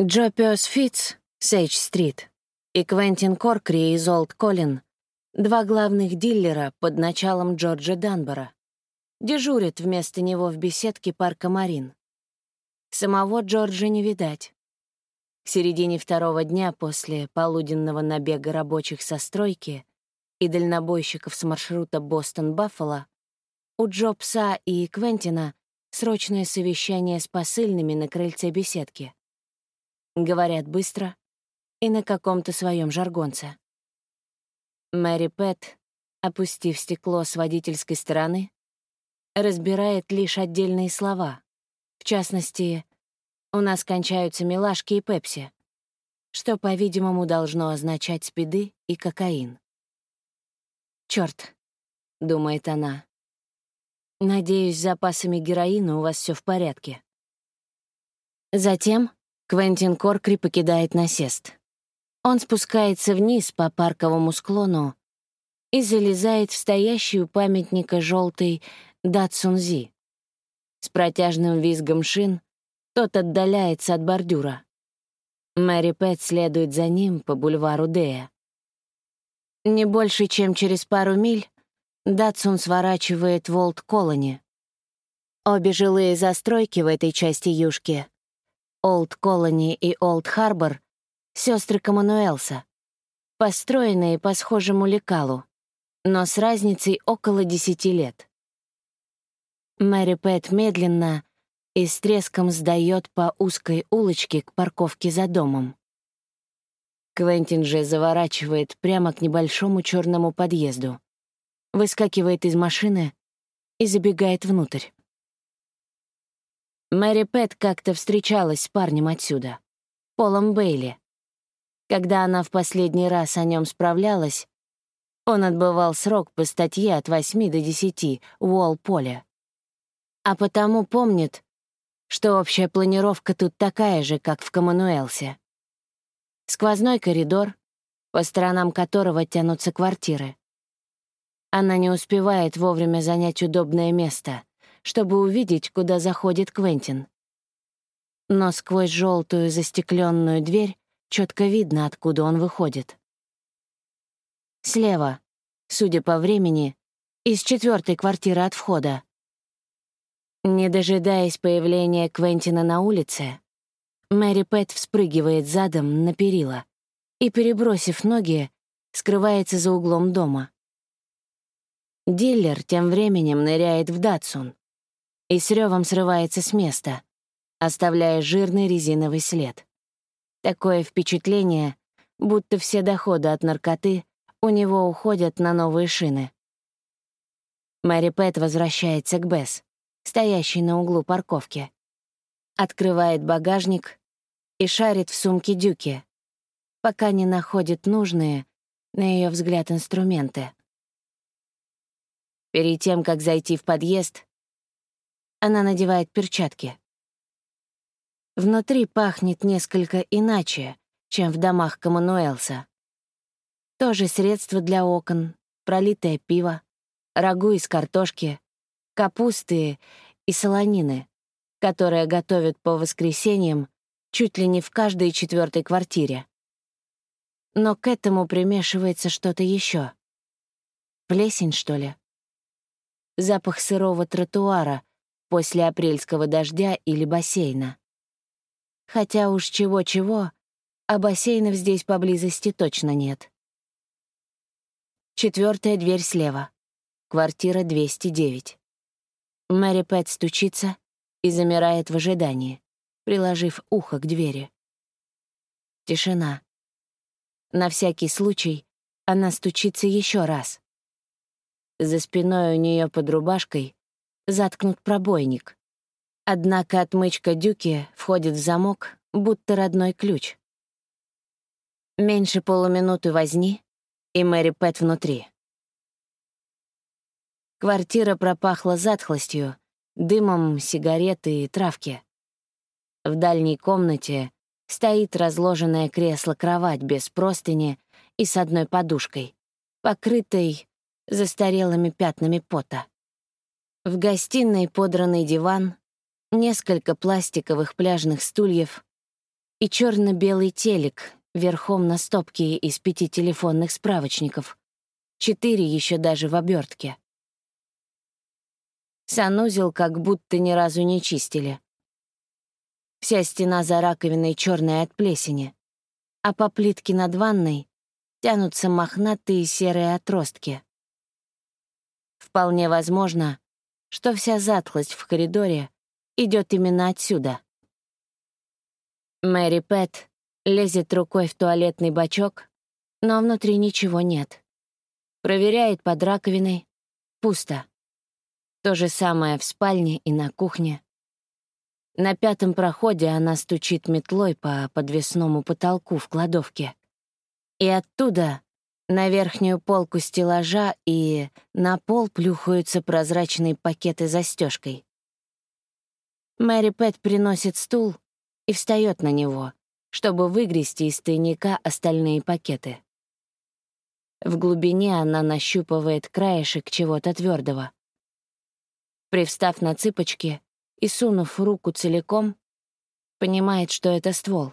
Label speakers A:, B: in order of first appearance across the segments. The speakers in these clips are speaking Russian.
A: Джо Пёс Фитц, Сейдж-стрит, и Квентин Коркри из Олд Коллин, два главных дилера под началом Джорджа Данбора, дежурят вместо него в беседке парка Марин. Самого Джорджа не видать. К середине второго дня после полуденного набега рабочих со стройки и дальнобойщиков с маршрута Бостон-Баффало у Джобса и Квентина срочное совещание с посыльными на крыльце беседки. Говорят быстро и на каком-то своем жаргонце. Мэри Пэт, опустив стекло с водительской стороны, разбирает лишь отдельные слова. В частности, «У нас кончаются милашки и пепси», что, по-видимому, должно означать спиды и кокаин. «Чёрт», — думает она. «Надеюсь, с запасами героина у вас все в порядке». Затем Квентин Коркри покидает насест. Он спускается вниз по парковому склону и залезает в стоящий у памятника желтый Датсунзи. С протяжным визгом шин тот отдаляется от бордюра. Мэри Пэт следует за ним по бульвару Дея. Не больше, чем через пару миль Датсун сворачивает в Олд-Колони. Обе жилые застройки в этой части юшки Олд Колони и Олд Харбор — сестры Коммануэлса, построенные по схожему лекалу, но с разницей около десяти лет. Мэри Пэт медленно и с треском сдает по узкой улочке к парковке за домом. Квентин же заворачивает прямо к небольшому черному подъезду, выскакивает из машины и забегает внутрь. Мэри Пэт как-то встречалась с парнем отсюда, Полом Бейли. Когда она в последний раз о нем справлялась, он отбывал срок по статье от 8 до 10 Уолл-Поля. А потому помнит, что общая планировка тут такая же, как в Коммануэлсе. Сквозной коридор, по сторонам которого тянутся квартиры. Она не успевает вовремя занять удобное место — чтобы увидеть, куда заходит Квентин. Но сквозь желтую застекленную дверь четко видно, откуда он выходит. Слева, судя по времени, из четвертой квартиры от входа. Не дожидаясь появления Квентина на улице, Мэри Пэт вспрыгивает задом на перила и, перебросив ноги, скрывается за углом дома. Диллер тем временем ныряет в Датсун, и с ревом срывается с места, оставляя жирный резиновый след. Такое впечатление, будто все доходы от наркоты у него уходят на новые шины. Мэри Пэт возвращается к Бесс, стоящей на углу парковки. Открывает багажник и шарит в сумке Дюки, пока не находит нужные, на ее взгляд, инструменты. Перед тем, как зайти в подъезд, она надевает перчатки. Внутри пахнет несколько иначе, чем в домах Коммануэлса. Тоже средство для окон, пролитое пиво, рагу из картошки, капусты и солонины, которые готовят по воскресеньям чуть ли не в каждой четвертой квартире. Но к этому примешивается что-то еще. Плесень, что ли? Запах сырого тротуара, после апрельского дождя или бассейна. Хотя уж чего-чего, а бассейнов здесь поблизости точно нет. Четвертая дверь слева. Квартира 209. Мэри Пэт стучится и замирает в ожидании, приложив ухо к двери. Тишина. На всякий случай она стучится еще раз. За спиной у нее под рубашкой заткнут пробойник. Однако отмычка дюки входит в замок, будто родной ключ. Меньше полуминуты возни, и Мэри Пэт внутри. Квартира пропахла затхлостью, дымом сигареты и травки. В дальней комнате стоит разложенное кресло-кровать без простыни и с одной подушкой, покрытой застарелыми пятнами пота. В гостиной подранный диван, несколько пластиковых пляжных стульев, и черно белый телек верхом на стопке из пяти телефонных справочников. Четыре еще даже в обертке. Санузел как будто ни разу не чистили. Вся стена за раковиной черная от плесени, а по плитке над ванной тянутся мохнатые серые отростки. Вполне возможно, что вся затхлость в коридоре идет именно отсюда. Мэри Пэт лезет рукой в туалетный бачок, но внутри ничего нет. Проверяет под раковиной. Пусто. То же самое в спальне и на кухне. На пятом проходе она стучит метлой по подвесному потолку в кладовке. И оттуда на верхнюю полку стеллажа и на пол плюхаются прозрачные пакеты застежкой. Мэри Пэт приносит стул и встает на него, чтобы выгрести из тайника остальные пакеты. В глубине она нащупывает краешек чего-то твердого. Привстав на цыпочки, и, сунув руку целиком, понимает, что это ствол.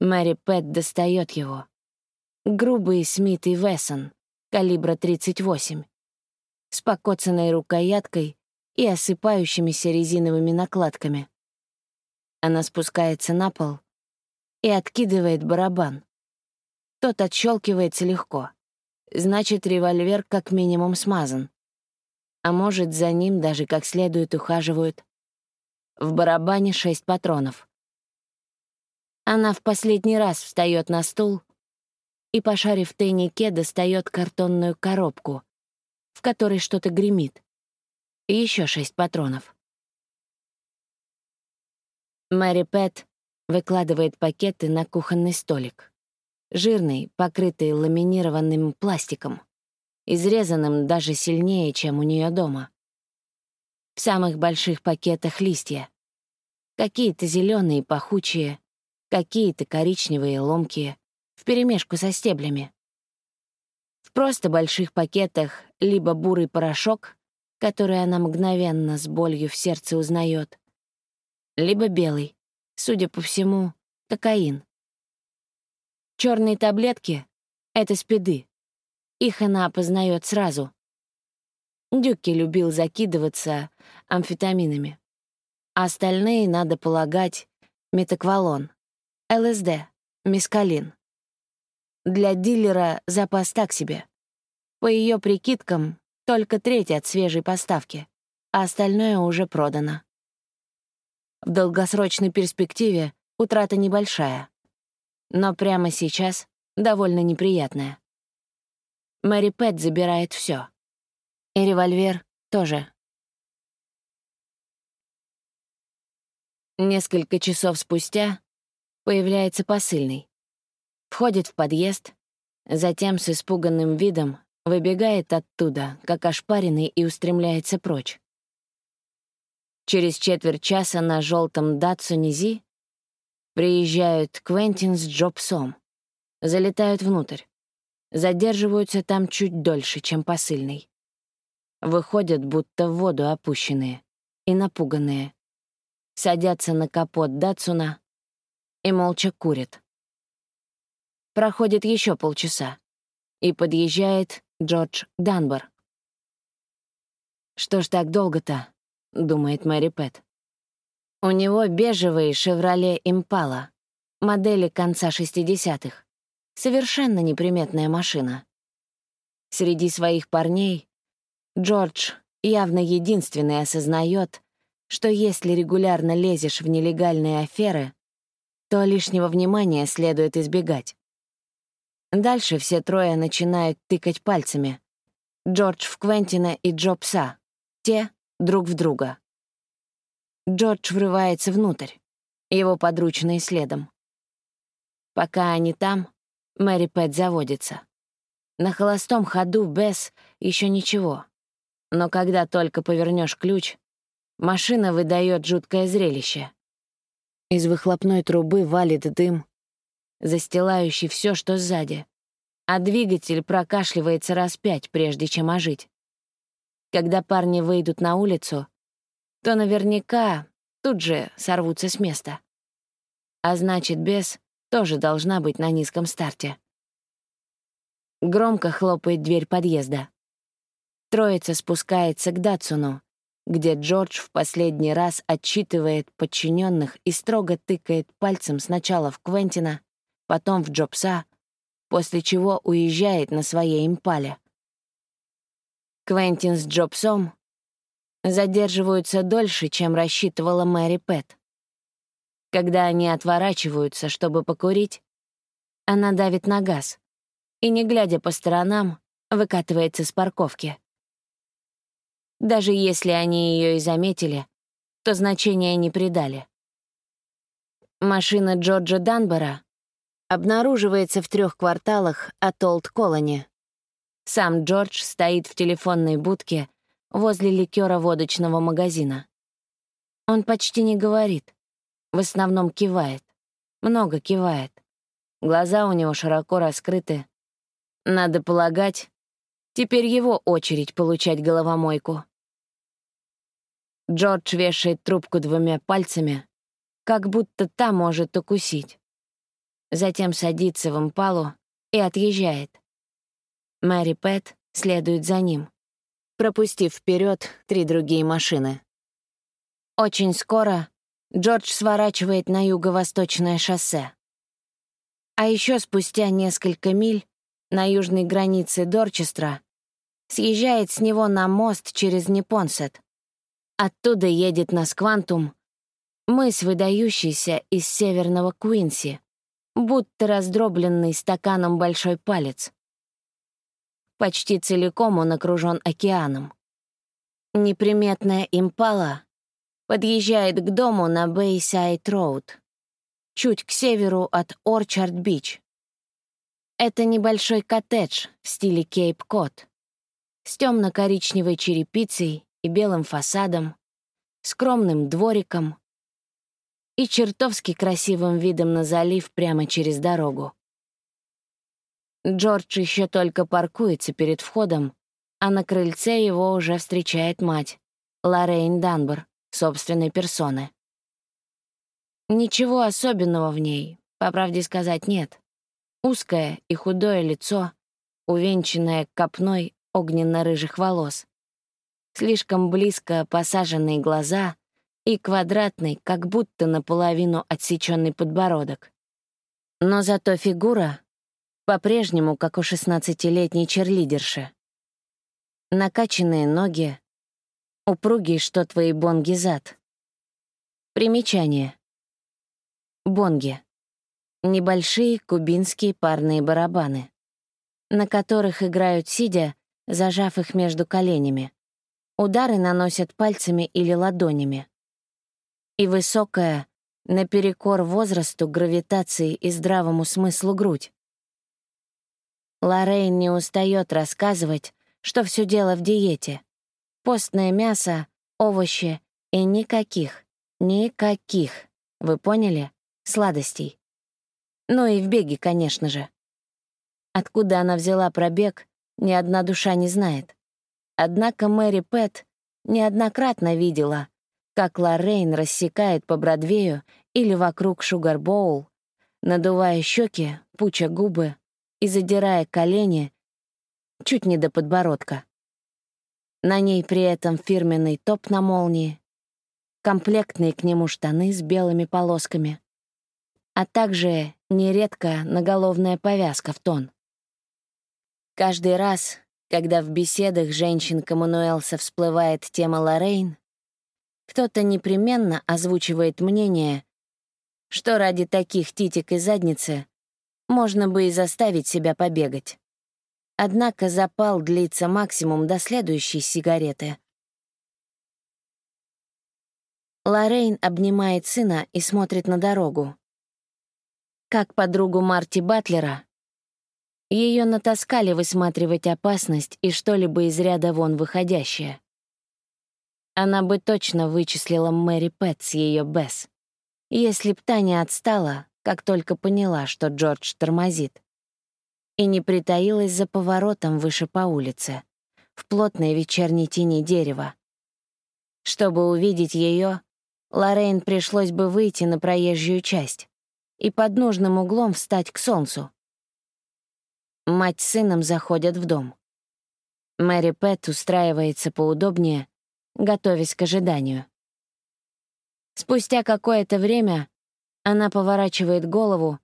A: Мэри Пэт достает его. Грубый Смит и Вессон, калибра 38, с покоцанной рукояткой и осыпающимися резиновыми накладками. Она спускается на пол и откидывает барабан. Тот отщелкивается легко. Значит, револьвер как минимум смазан а может, за ним даже как следует ухаживают. В барабане шесть патронов. Она в последний раз встает на стул и, пошарив в тайнике, достает картонную коробку, в которой что-то гремит. Еще шесть патронов. Мэри Пэт выкладывает пакеты на кухонный столик. Жирный, покрытый ламинированным пластиком изрезанным даже сильнее, чем у нее дома. В самых больших пакетах листья. Какие-то зеленые пахучие, какие-то коричневые ломкие, вперемешку со стеблями. В просто больших пакетах либо бурый порошок, который она мгновенно с болью в сердце узнает, либо белый, судя по всему, кокаин. Черные таблетки — это спиды. Их она опознает сразу. Дюки любил закидываться амфетаминами. Остальные, надо полагать, метаквалон, ЛСД, мискалин. Для дилера запас так себе. По ее прикидкам, только треть от свежей поставки, а остальное уже продано. В долгосрочной перспективе утрата небольшая, но прямо сейчас довольно неприятная. Мэри Пэт забирает все. И револьвер тоже. Несколько часов спустя появляется посыльный. Входит в подъезд, затем с испуганным видом выбегает оттуда, как ошпаренный, и устремляется прочь. Через четверть часа на желтом Датсуне Зи приезжают Квентин с Джобсом, залетают внутрь задерживаются там чуть дольше, чем посыльный. Выходят, будто в воду опущенные и напуганные. Садятся на капот Датсуна и молча курят. Проходит еще полчаса, и подъезжает Джордж Данбор. «Что ж так долго-то?» — думает Мэри Пэт. У него бежевый «Шевроле Импала», модели конца 60-х. Совершенно неприметная машина. Среди своих парней Джордж явно единственный осознает, что если регулярно лезешь в нелегальные аферы, то лишнего внимания следует избегать. Дальше все трое начинают тыкать пальцами. Джордж в Квентина и Джо Пса. Те — друг в друга. Джордж врывается внутрь, его подручные следом. Пока они там, Мэри Пэт заводится. На холостом ходу без еще ничего. Но когда только повернешь ключ, машина выдает жуткое зрелище. Из выхлопной трубы валит дым, застилающий все, что сзади, а двигатель прокашливается раз пять, прежде чем ожить. Когда парни выйдут на улицу, то наверняка тут же сорвутся с места. а значит, Бес тоже должна быть на низком старте. Громко хлопает дверь подъезда. Троица спускается к Датсуну, где Джордж в последний раз отчитывает подчиненных и строго тыкает пальцем сначала в Квентина, потом в Джобса, после чего уезжает на своей импале. Квентин с Джобсом задерживаются дольше, чем рассчитывала Мэри Пэт. Когда они отворачиваются, чтобы покурить, она давит на газ и, не глядя по сторонам, выкатывается с парковки. Даже если они ее и заметили, то значения не придали. Машина Джорджа Данбора обнаруживается в трех кварталах от Олд-Колони. Сам Джордж стоит в телефонной будке возле ликера-водочного магазина. Он почти не говорит, в основном кивает, много кивает. Глаза у него широко раскрыты. Надо полагать, теперь его очередь получать головомойку. Джордж вешает трубку двумя пальцами, как будто та может укусить. Затем садится в импалу и отъезжает. Мэри Пэт следует за ним, пропустив вперед три другие машины. Очень скоро Джордж сворачивает на юго-восточное шоссе. А еще спустя несколько миль на южной границе Дорчестра съезжает с него на мост через Непонсет. Оттуда едет на Сквантум, мыс, выдающийся из северного Куинси, будто раздробленный стаканом большой палец. Почти целиком он окружен океаном. Неприметная импала подъезжает к дому на Бейсайд-Роуд, чуть к северу от Орчард-Бич. Это небольшой коттедж в стиле Кейп-Кот с темно-коричневой черепицей и белым фасадом, скромным двориком и чертовски красивым видом на залив прямо через дорогу. Джордж еще только паркуется перед входом, а на крыльце его уже встречает мать, Лоррейн Данбор, собственной персоны. Ничего особенного в ней, по правде сказать, нет. Узкое и худое лицо, увенчанное копной огненно-рыжих волос. Слишком близко посаженные глаза и квадратный, как будто наполовину отсеченный подбородок. Но зато фигура по-прежнему, как у шестнадцатилетней черлидерши. Накачанные ноги, упругий, что твои бонги зад. Примечание. Бонги. Небольшие кубинские парные барабаны, на которых играют сидя, зажав их между коленями. Удары наносят пальцами или ладонями. И высокая, наперекор возрасту, гравитации и здравому смыслу грудь. Лоррейн не устает рассказывать, что все дело в диете. Постное мясо, овощи и никаких, никаких, вы поняли, сладостей. Ну и в беге, конечно же. Откуда она взяла пробег, ни одна душа не знает. Однако Мэри Пэт неоднократно видела, как Лоррейн рассекает по Бродвею или вокруг Шугарбоул, надувая щеки, пуча губы, и задирая колени чуть не до подбородка. На ней при этом фирменный топ на молнии, комплектные к нему штаны с белыми полосками, а также нередко наголовная повязка в тон. Каждый раз, когда в беседах женщин Камануэлса всплывает тема Лоррейн, кто-то непременно озвучивает мнение, что ради таких титик и задницы можно бы и заставить себя побегать. Однако запал длится максимум до следующей сигареты. Лоррейн обнимает сына и смотрит на дорогу. Как подругу Марти Батлера, ее натаскали высматривать опасность и что-либо из ряда вон выходящее. Она бы точно вычислила Мэри Пэт с ее Бесс, если б та не отстала, как только поняла, что Джордж тормозит. И не притаилась за поворотом выше по улице, в плотной вечерней тени дерева. Чтобы увидеть ее, Лоррейн пришлось бы выйти на проезжую часть, и под нужным углом встать к солнцу. Мать с сыном заходят в дом. Мэри Пэт устраивается поудобнее, готовясь к ожиданию. Спустя какое-то время она поворачивает голову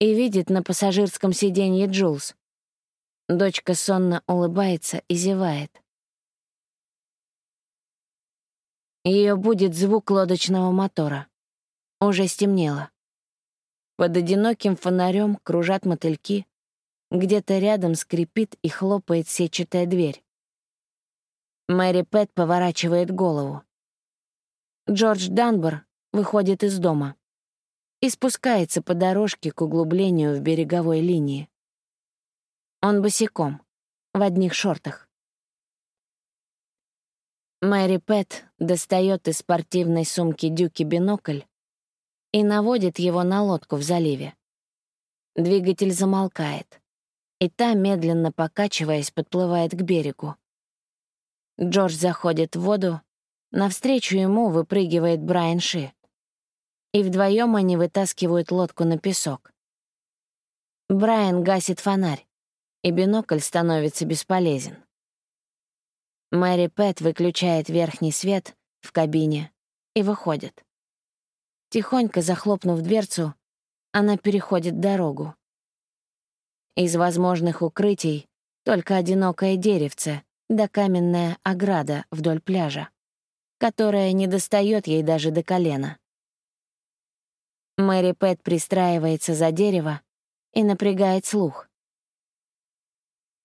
A: и видит на пассажирском сиденье Джулс. Дочка сонно улыбается и зевает. Ее будет звук лодочного мотора. Уже стемнело. Под одиноким фонарем кружат мотыльки. Где-то рядом скрипит и хлопает сетчатая дверь. Мэри Пэт поворачивает голову. Джордж Данбор выходит из дома и спускается по дорожке к углублению в береговой линии. Он босиком, в одних шортах. Мэри Пэт достает из спортивной сумки Дюки бинокль и наводит его на лодку в заливе. Двигатель замолкает, и та, медленно покачиваясь, подплывает к берегу. Джордж заходит в воду, навстречу ему выпрыгивает Брайан Ши. И вдвоем они вытаскивают лодку на песок. Брайан гасит фонарь, и бинокль становится бесполезен. Мэри Пэт выключает верхний свет в кабине и выходит. Тихонько захлопнув дверцу, она переходит дорогу. Из возможных укрытий только одинокое деревце да каменная ограда вдоль пляжа, которая не достает ей даже до колена. Мэри Пэт пристраивается за дерево и напрягает слух.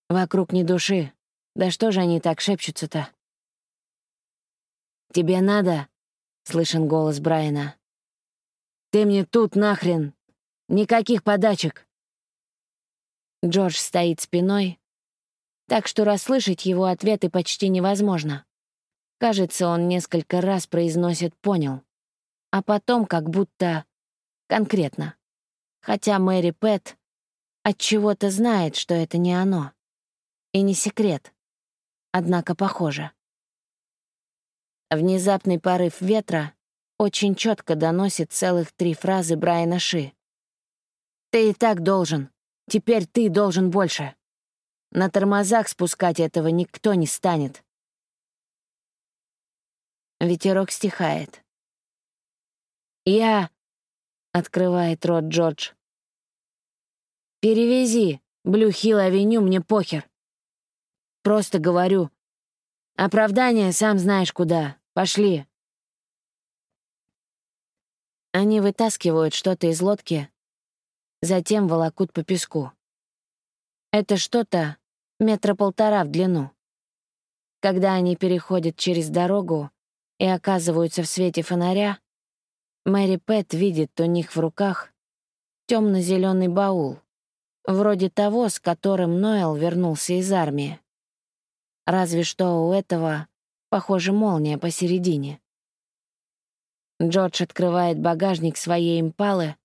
A: Вокруг ни души, да что же они так шепчутся-то? «Тебе надо?» — слышен голос Брайана. «Ты мне тут нахрен! Никаких подачек!» Джордж стоит спиной, так что расслышать его ответы почти невозможно. Кажется, он несколько раз произносит «понял», а потом как будто конкретно. Хотя Мэри Пэт от чего то знает, что это не оно. И не секрет однако похоже. Внезапный порыв ветра очень четко доносит целых три фразы Брайана Ши. «Ты и так должен. Теперь ты должен больше. На тормозах спускать этого никто не станет». Ветерок стихает. «Я...» — открывает рот Джордж. «Перевези, Блю-Хилл-авеню, мне похер. Просто говорю. Оправдание сам знаешь куда. Пошли. Они вытаскивают что-то из лодки, затем волокут по песку. Это что-то метра полтора в длину. Когда они переходят через дорогу и оказываются в свете фонаря, Мэри Пэт видит у них в руках темно-зеленый баул, вроде того, с которым Ноэл вернулся из армии. Разве что у этого, похоже, молния посередине. Джордж открывает багажник своей импалы,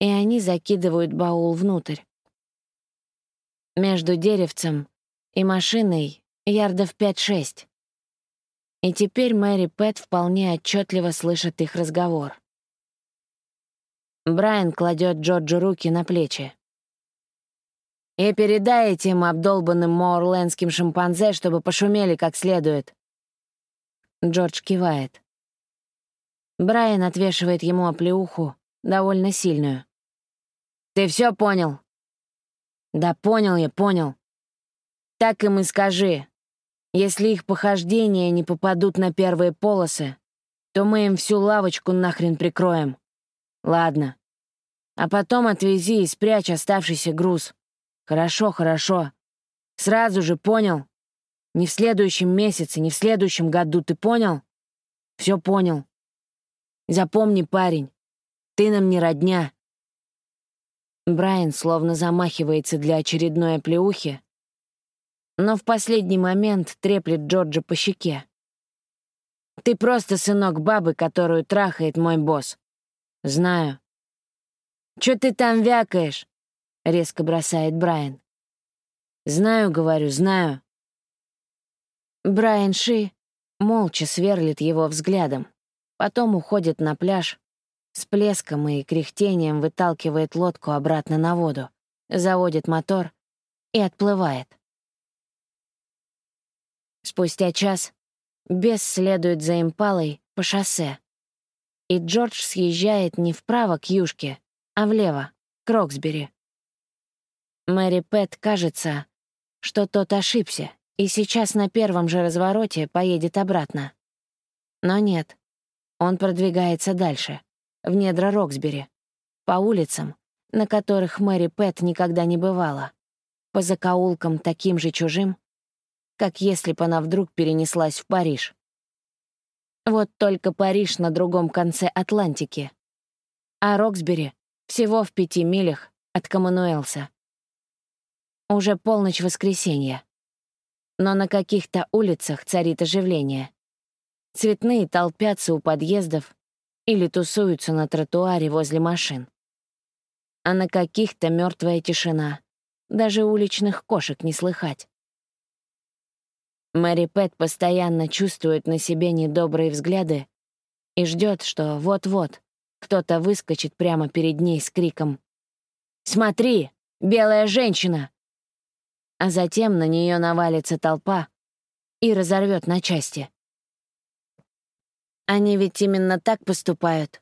A: и они закидывают баул внутрь. Между деревцем и машиной ярдов 5-6. И теперь Мэри Пэт вполне отчетливо слышит их разговор. Брайан кладет Джорджу руки на плечи. И передай этим обдолбанным моорлендским шимпанзе, чтобы пошумели как следует. Джордж кивает. Брайан отвешивает ему оплеуху, довольно сильную. «Ты все понял?» «Да понял я, понял. Так им и скажи. Если их похождения не попадут на первые полосы, то мы им всю лавочку нахрен прикроем. Ладно. А потом отвези и спрячь оставшийся груз. Хорошо, хорошо. Сразу же понял. Не в следующем месяце, не в следующем году, ты понял? Все понял. Запомни, парень, ты нам не родня. Брайан словно замахивается для очередной оплеухи, но в последний момент треплет Джорджа по щеке. «Ты просто сынок бабы, которую трахает мой босс. Знаю». «Чё ты там вякаешь?» — резко бросает Брайан. «Знаю, — говорю, — знаю». Брайан Ши молча сверлит его взглядом, потом уходит на пляж, с плеском и кряхтением выталкивает лодку обратно на воду, заводит мотор и отплывает. Спустя час Бес следует за импалой по шоссе, и Джордж съезжает не вправо к юшке, а влево, к Роксбери. Мэри Пэт кажется, что тот ошибся, и сейчас на первом же развороте поедет обратно. Но нет, он продвигается дальше, в недра Роксбери, по улицам, на которых Мэри Пэт никогда не бывала, по закоулкам таким же чужим, как если бы она вдруг перенеслась в Париж. Вот только Париж на другом конце Атлантики, а Роксбери всего в пяти милях от Коммануэлса. Уже полночь воскресенья. Но на каких-то улицах царит оживление. Цветные толпятся у подъездов или тусуются на тротуаре возле машин. А на каких-то мертвая тишина. Даже уличных кошек не слыхать. Мэри Пэт постоянно чувствует на себе недобрые взгляды и ждет, что вот-вот кто-то выскочит прямо перед ней с криком «Смотри, белая женщина!» а затем на нее навалится толпа и разорвет на части. Они ведь именно так поступают.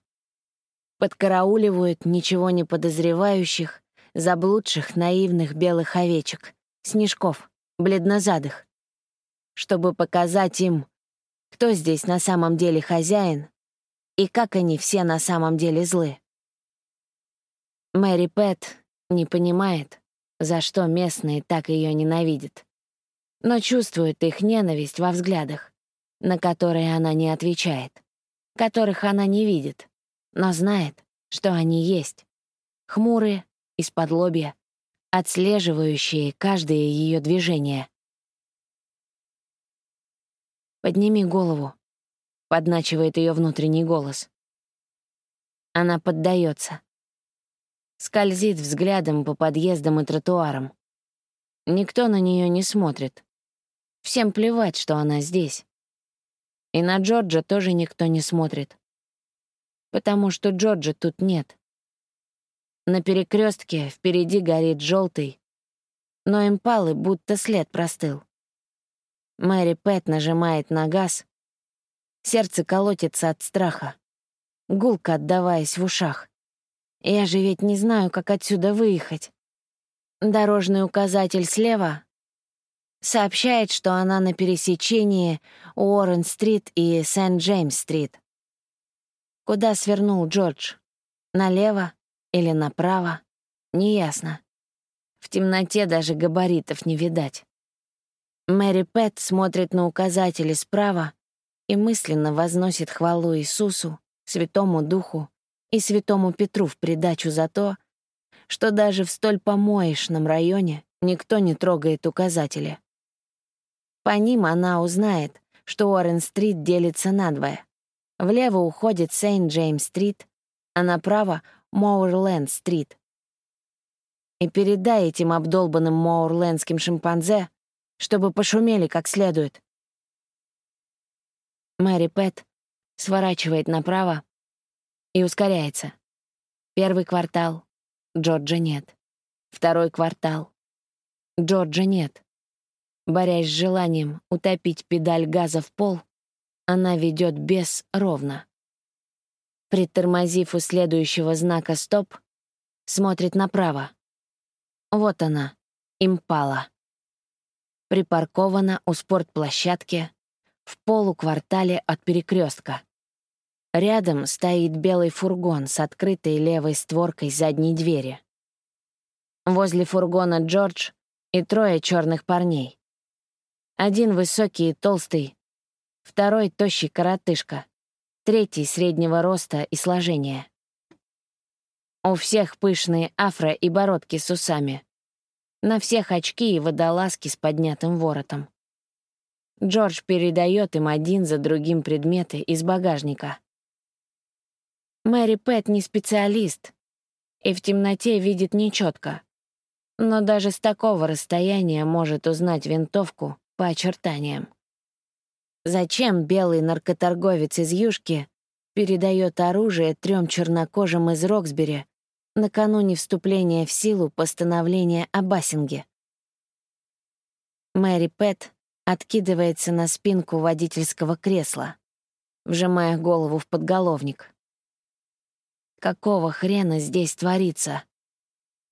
A: Подкарауливают ничего не подозревающих, заблудших наивных белых овечек, снежков, бледнозадых, чтобы показать им, кто здесь на самом деле хозяин и как они все на самом деле злы. Мэри Пэт не понимает, за что местные так ее ненавидят. Но чувствует их ненависть во взглядах, на которые она не отвечает, которых она не видит, но знает, что они есть. Хмурые, из-под лобья, отслеживающие каждое ее движение. «Подними голову», — подначивает ее внутренний голос. Она поддается скользит взглядом по подъездам и тротуарам. Никто на нее не смотрит. Всем плевать, что она здесь. И на Джорджа тоже никто не смотрит. Потому что Джорджа тут нет. На перекрестке впереди горит желтый, но импалы будто след простыл. Мэри Пэт нажимает на газ. Сердце колотится от страха, гулко отдаваясь в ушах. Я же ведь не знаю, как отсюда выехать. Дорожный указатель слева сообщает, что она на пересечении Уоррен-стрит и Сент-Джеймс-стрит. Куда свернул Джордж? Налево или направо? Неясно. В темноте даже габаритов не видать. Мэри Пэт смотрит на указатели справа и мысленно возносит хвалу Иисусу, Святому Духу и святому Петру в придачу за то, что даже в столь помоечном районе никто не трогает указатели. По ним она узнает, что Уоррен-стрит делится надвое. Влево уходит Сейнт-Джеймс-стрит, а направо — Моурленд-стрит. И передай этим обдолбанным моурлендским шимпанзе, чтобы пошумели как следует. Мэри Пэт сворачивает направо и ускоряется. Первый квартал — Джорджа нет. Второй квартал — Джорджа нет. Борясь с желанием утопить педаль газа в пол, она ведет без ровно. Притормозив у следующего знака «Стоп», смотрит направо. Вот она, импала. Припаркована у спортплощадки в полуквартале от перекрестка. Рядом стоит белый фургон с открытой левой створкой задней двери. Возле фургона Джордж и трое черных парней. Один высокий и толстый, второй — тощий коротышка, третий — среднего роста и сложения. У всех пышные афро и бородки с усами. На всех очки и водолазки с поднятым воротом. Джордж передает им один за другим предметы из багажника — Мэри Пэт не специалист и в темноте видит нечетко, но даже с такого расстояния может узнать винтовку по очертаниям. Зачем белый наркоторговец из Юшки передает оружие трем чернокожим из Роксбери накануне вступления в силу постановления о Бассинге. Мэри Пэт откидывается на спинку водительского кресла, вжимая голову в подголовник. Какого хрена здесь творится?